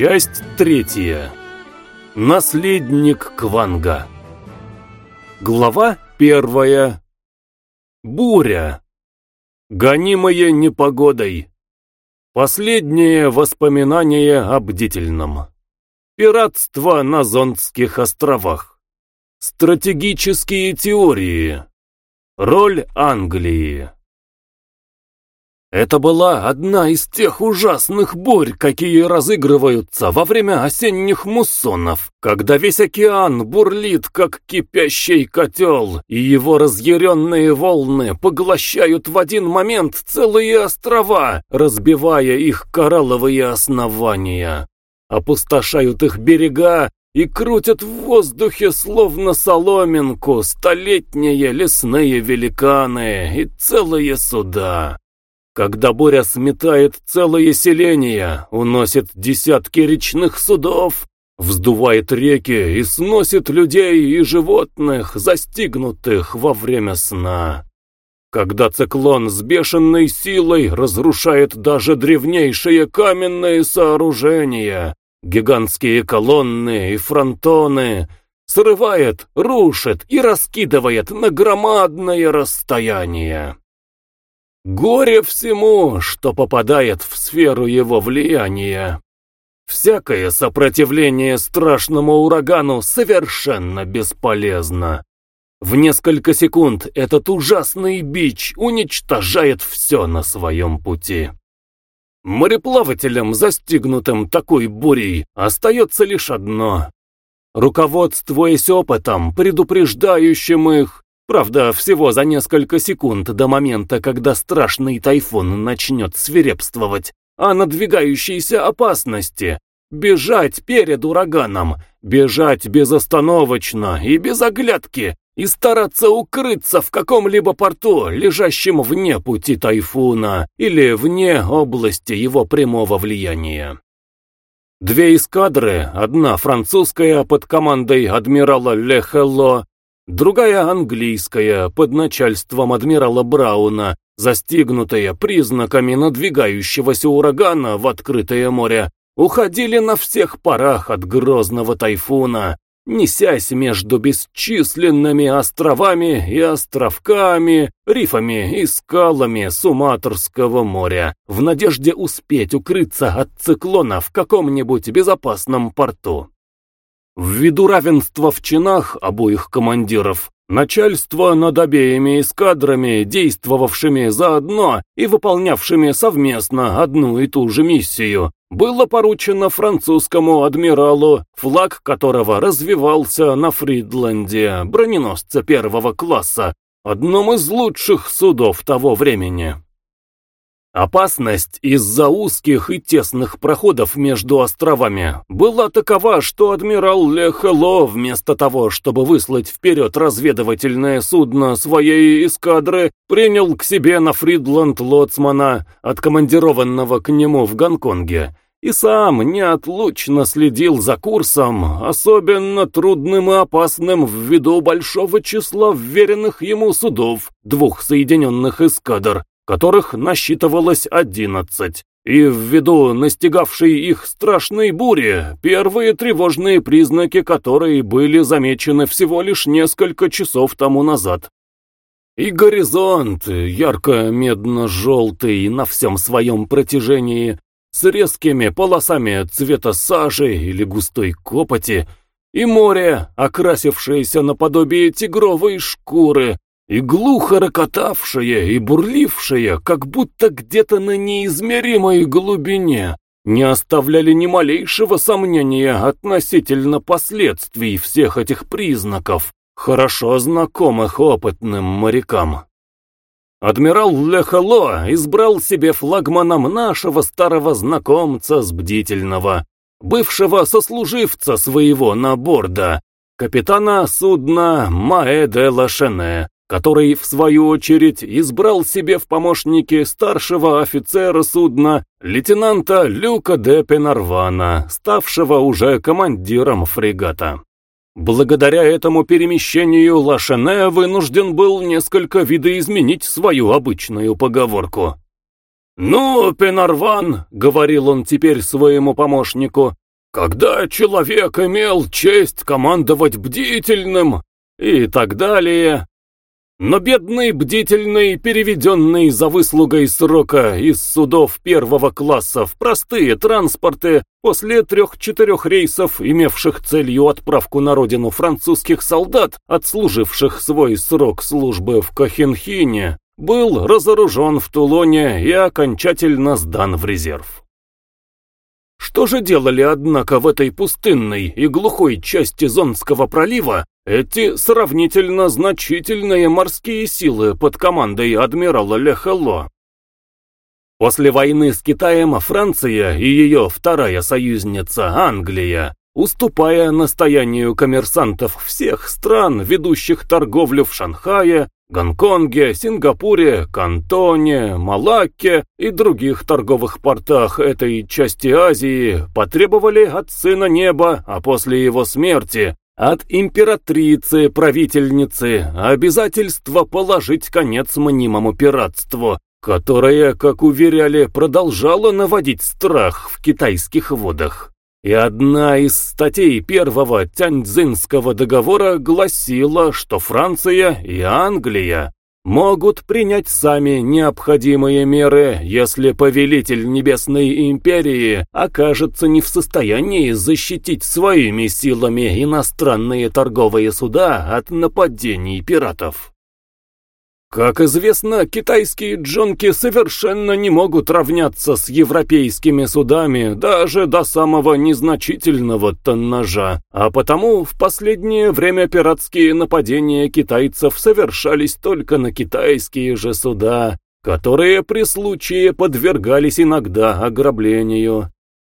Часть третья. Наследник Кванга. Глава первая. Буря. Гонимые непогодой. Последнее воспоминание о бдительном. Пиратство на Зондских островах. Стратегические теории. Роль Англии. Это была одна из тех ужасных бурь, какие разыгрываются во время осенних муссонов, когда весь океан бурлит, как кипящий котел, и его разъяренные волны поглощают в один момент целые острова, разбивая их коралловые основания, опустошают их берега и крутят в воздухе словно соломинку столетние лесные великаны и целые суда. Когда буря сметает целые селения, уносит десятки речных судов, вздувает реки и сносит людей и животных, застигнутых во время сна. Когда циклон с бешеной силой разрушает даже древнейшие каменные сооружения, гигантские колонны и фронтоны, срывает, рушит и раскидывает на громадное расстояние. Горе всему, что попадает в сферу его влияния. Всякое сопротивление страшному урагану совершенно бесполезно. В несколько секунд этот ужасный бич уничтожает все на своем пути. Мореплавателям, застигнутым такой бурей, остается лишь одно. Руководствуясь опытом, предупреждающим их, Правда, всего за несколько секунд до момента, когда страшный тайфун начнет свирепствовать о надвигающейся опасности. Бежать перед ураганом, бежать безостановочно и без оглядки, и стараться укрыться в каком-либо порту, лежащем вне пути тайфуна или вне области его прямого влияния. Две эскадры, одна французская под командой адмирала Лехелло, другая английская, под начальством адмирала Брауна, застигнутая признаками надвигающегося урагана в открытое море, уходили на всех парах от грозного тайфуна, несясь между бесчисленными островами и островками, рифами и скалами Суматрского моря, в надежде успеть укрыться от циклона в каком-нибудь безопасном порту. Ввиду равенства в чинах обоих командиров, начальство над обеими эскадрами, действовавшими заодно и выполнявшими совместно одну и ту же миссию, было поручено французскому адмиралу, флаг которого развивался на Фридланде, броненосце первого класса, одном из лучших судов того времени. Опасность из-за узких и тесных проходов между островами была такова, что адмирал Лехело, вместо того, чтобы выслать вперед разведывательное судно своей эскадры, принял к себе на Фридланд лоцмана, откомандированного к нему в Гонконге, и сам неотлучно следил за курсом, особенно трудным и опасным ввиду большого числа вверенных ему судов, двух соединенных эскадр, которых насчитывалось одиннадцать, и ввиду настигавшей их страшной бури, первые тревожные признаки которой были замечены всего лишь несколько часов тому назад. И горизонт, ярко-медно-желтый на всем своем протяжении, с резкими полосами цвета сажи или густой копоти, и море, окрасившееся наподобие тигровой шкуры, и глухо рокотавшая и бурлившая, как будто где-то на неизмеримой глубине, не оставляли ни малейшего сомнения относительно последствий всех этих признаков, хорошо знакомых опытным морякам. Адмирал Лехало избрал себе флагманом нашего старого знакомца с бдительного, бывшего сослуживца своего на борда, капитана судна Маэ де Лашене, который, в свою очередь, избрал себе в помощники старшего офицера судна, лейтенанта Люка де Пенарвана, ставшего уже командиром фрегата. Благодаря этому перемещению Лашене вынужден был несколько видоизменить свою обычную поговорку. «Ну, Пенарван», — говорил он теперь своему помощнику, когда человек имел честь командовать бдительным и так далее. Но бедный бдительный, переведенный за выслугой срока из судов первого класса в простые транспорты, после трех-четырех рейсов, имевших целью отправку на родину французских солдат, отслуживших свой срок службы в Кохенхине, был разоружен в Тулоне и окончательно сдан в резерв. Что же делали, однако, в этой пустынной и глухой части Зонского пролива эти сравнительно значительные морские силы под командой адмирала Лехело? После войны с Китаем Франция и ее вторая союзница Англия, уступая настоянию коммерсантов всех стран, ведущих торговлю в Шанхае, Гонконге, Сингапуре, Кантоне, Малакке и других торговых портах этой части Азии потребовали от Сына Неба, а после его смерти, от императрицы-правительницы обязательство положить конец мнимому пиратству, которое, как уверяли, продолжало наводить страх в китайских водах. И одна из статей первого Тяньцзинского договора гласила, что Франция и Англия могут принять сами необходимые меры, если повелитель Небесной Империи окажется не в состоянии защитить своими силами иностранные торговые суда от нападений пиратов. Как известно, китайские джонки совершенно не могут равняться с европейскими судами даже до самого незначительного тоннажа, а потому в последнее время пиратские нападения китайцев совершались только на китайские же суда, которые при случае подвергались иногда ограблению.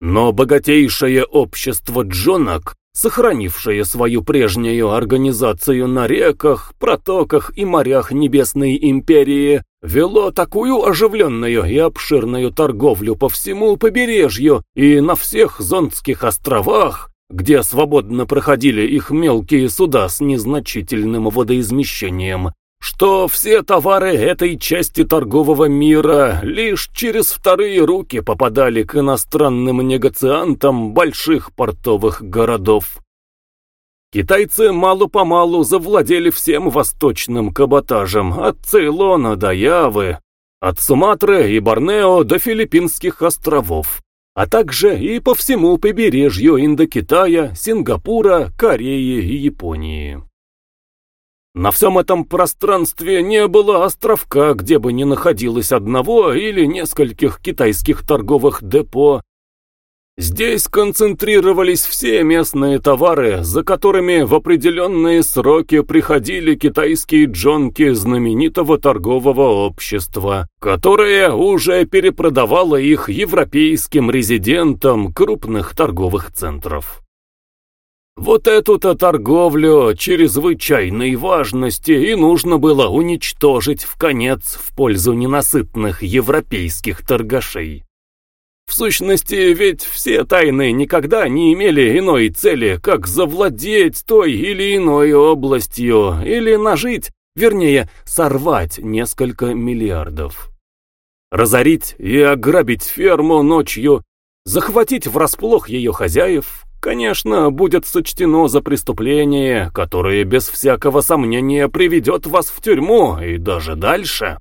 Но богатейшее общество джонок сохранившее свою прежнюю организацию на реках, протоках и морях Небесной Империи, вело такую оживленную и обширную торговлю по всему побережью и на всех Зонтских островах, где свободно проходили их мелкие суда с незначительным водоизмещением, что все товары этой части торгового мира лишь через вторые руки попадали к иностранным негациантам больших портовых городов. Китайцы мало-помалу завладели всем восточным каботажем, от Цейлона до Явы, от Суматры и Борнео до Филиппинских островов, а также и по всему побережью Индокитая, Сингапура, Кореи и Японии. На всем этом пространстве не было островка, где бы не находилось одного или нескольких китайских торговых депо. Здесь концентрировались все местные товары, за которыми в определенные сроки приходили китайские джонки знаменитого торгового общества, которое уже перепродавало их европейским резидентам крупных торговых центров. Вот эту-то торговлю чрезвычайной важности и нужно было уничтожить в конец в пользу ненасытных европейских торгашей. В сущности, ведь все тайны никогда не имели иной цели, как завладеть той или иной областью, или нажить, вернее, сорвать несколько миллиардов. Разорить и ограбить ферму ночью, захватить врасплох ее хозяев, конечно, будет сочтено за преступление, которое без всякого сомнения приведет вас в тюрьму и даже дальше.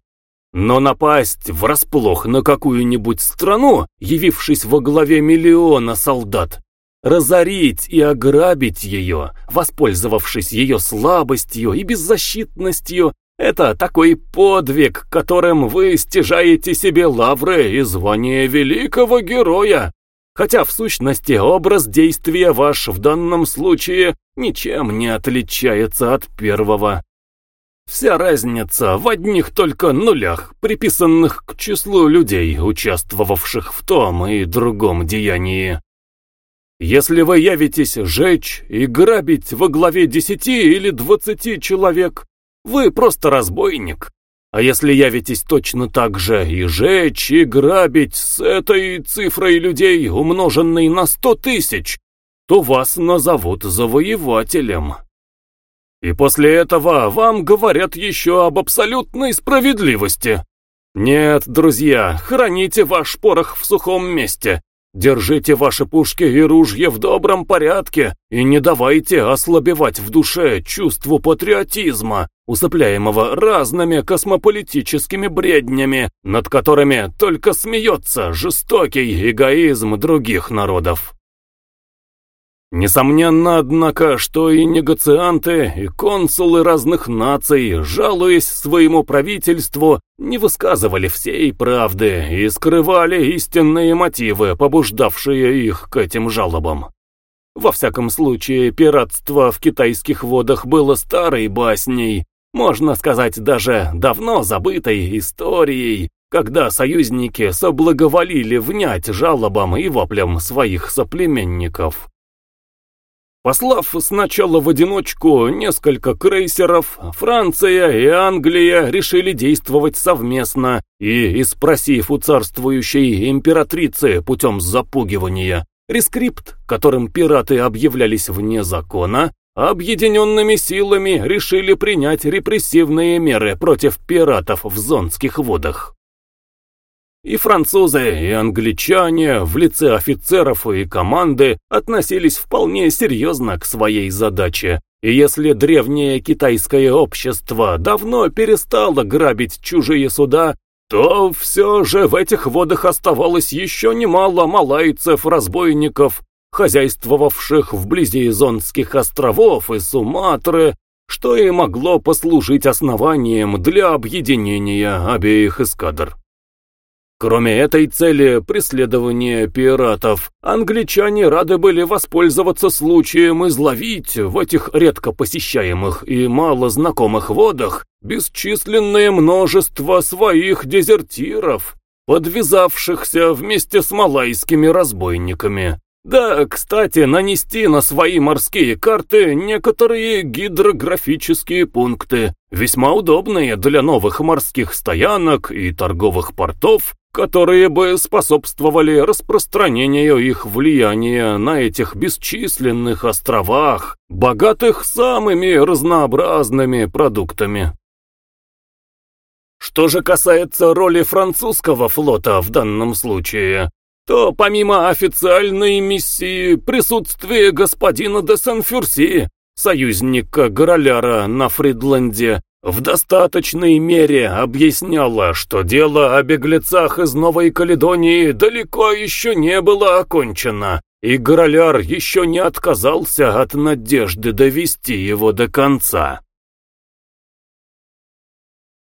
Но напасть врасплох на какую-нибудь страну, явившись во главе миллиона солдат, разорить и ограбить ее, воспользовавшись ее слабостью и беззащитностью, это такой подвиг, которым вы стяжаете себе лавры и звание великого героя, хотя в сущности образ действия ваш в данном случае ничем не отличается от первого. Вся разница в одних только нулях, приписанных к числу людей, участвовавших в том и другом деянии. Если вы явитесь жечь и грабить во главе десяти или двадцати человек, вы просто разбойник, а если явитесь точно так же и жечь, и грабить с этой цифрой людей, умноженной на сто тысяч, то вас назовут завоевателем. И после этого вам говорят еще об абсолютной справедливости. Нет, друзья, храните ваш порох в сухом месте, Держите ваши пушки и ружья в добром порядке и не давайте ослабевать в душе чувству патриотизма, усыпляемого разными космополитическими бреднями, над которыми только смеется жестокий эгоизм других народов. Несомненно, однако, что и негацианты, и консулы разных наций, жалуясь своему правительству, не высказывали всей правды и скрывали истинные мотивы, побуждавшие их к этим жалобам. Во всяком случае, пиратство в китайских водах было старой басней, можно сказать, даже давно забытой историей, когда союзники соблаговолили внять жалобам и воплям своих соплеменников. Послав сначала в одиночку несколько крейсеров, Франция и Англия решили действовать совместно и, испросив у царствующей императрицы путем запугивания рескрипт, которым пираты объявлялись вне закона, объединенными силами решили принять репрессивные меры против пиратов в зонских водах. И французы, и англичане в лице офицеров и команды относились вполне серьезно к своей задаче. И если древнее китайское общество давно перестало грабить чужие суда, то все же в этих водах оставалось еще немало малайцев-разбойников, хозяйствовавших вблизи Зонских островов и Суматры, что и могло послужить основанием для объединения обеих эскадр. Кроме этой цели преследования пиратов, англичане рады были воспользоваться случаем изловить в этих редко посещаемых и мало знакомых водах бесчисленное множество своих дезертиров, подвязавшихся вместе с малайскими разбойниками. Да, кстати, нанести на свои морские карты некоторые гидрографические пункты, весьма удобные для новых морских стоянок и торговых портов, которые бы способствовали распространению их влияния на этих бесчисленных островах, богатых самыми разнообразными продуктами. Что же касается роли французского флота в данном случае, то помимо официальной миссии присутствие господина де Сен-Фюрси, союзника Гороляра на Фридленде, в достаточной мере объясняла, что дело о беглецах из Новой Каледонии далеко еще не было окончено, и Гороляр еще не отказался от надежды довести его до конца.